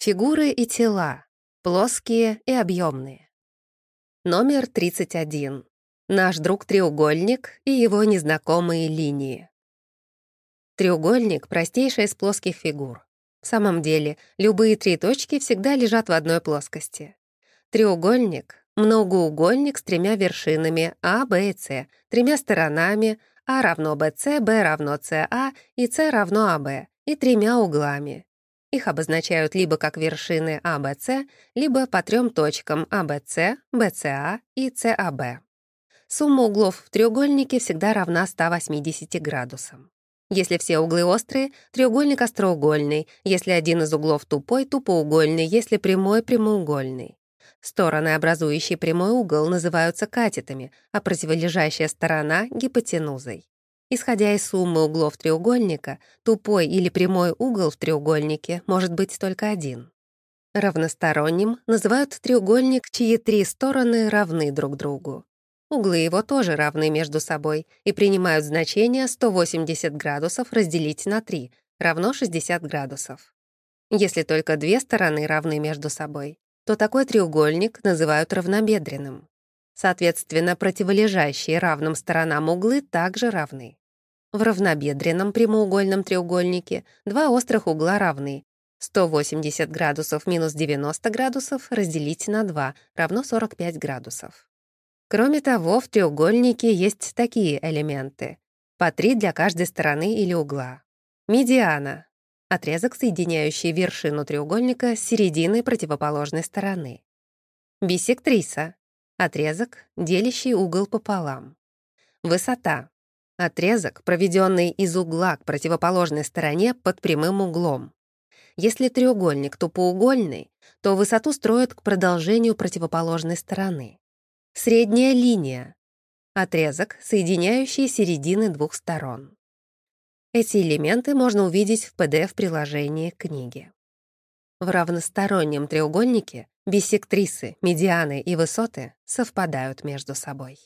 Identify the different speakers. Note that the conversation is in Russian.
Speaker 1: Фигуры и тела. Плоские и объемные. Номер 31. Наш друг-треугольник и его незнакомые линии. Треугольник — простейшая из плоских фигур. В самом деле, любые три точки всегда лежат в одной плоскости. Треугольник — многоугольник с тремя вершинами А, Б и С, тремя сторонами А равно БС, Б равно СА и С равно АБ, и тремя углами. Их обозначают либо как вершины АБС, либо по трем точкам АБС, БСА и САБ. Сумма углов в треугольнике всегда равна 180 градусам. Если все углы острые, треугольник остроугольный, если один из углов тупой — тупоугольный, если прямой — прямоугольный. Стороны, образующие прямой угол, называются катетами, а противолежащая сторона — гипотенузой. Исходя из суммы углов треугольника, тупой или прямой угол в треугольнике может быть только один. Равносторонним называют треугольник, чьи три стороны равны друг другу. Углы его тоже равны между собой и принимают значение 180 градусов разделить на 3, равно 60 градусов. Если только две стороны равны между собой, то такой треугольник называют равнобедренным. Соответственно, противолежащие равным сторонам углы также равны. В равнобедренном прямоугольном треугольнике два острых угла равны. 180 градусов минус 90 градусов разделить на 2 равно 45 градусов. Кроме того, в треугольнике есть такие элементы. По три для каждой стороны или угла. Медиана — отрезок, соединяющий вершину треугольника с серединой противоположной стороны. Бисектриса — отрезок, делящий угол пополам. Высота — отрезок, проведенный из угла к противоположной стороне под прямым углом. Если треугольник тупоугольный, то высоту строят к продолжению противоположной стороны. Средняя линия — отрезок, соединяющий середины двух сторон. Эти элементы можно увидеть в PDF-приложении книги. В равностороннем треугольнике бисектрисы, медианы и высоты совпадают между собой.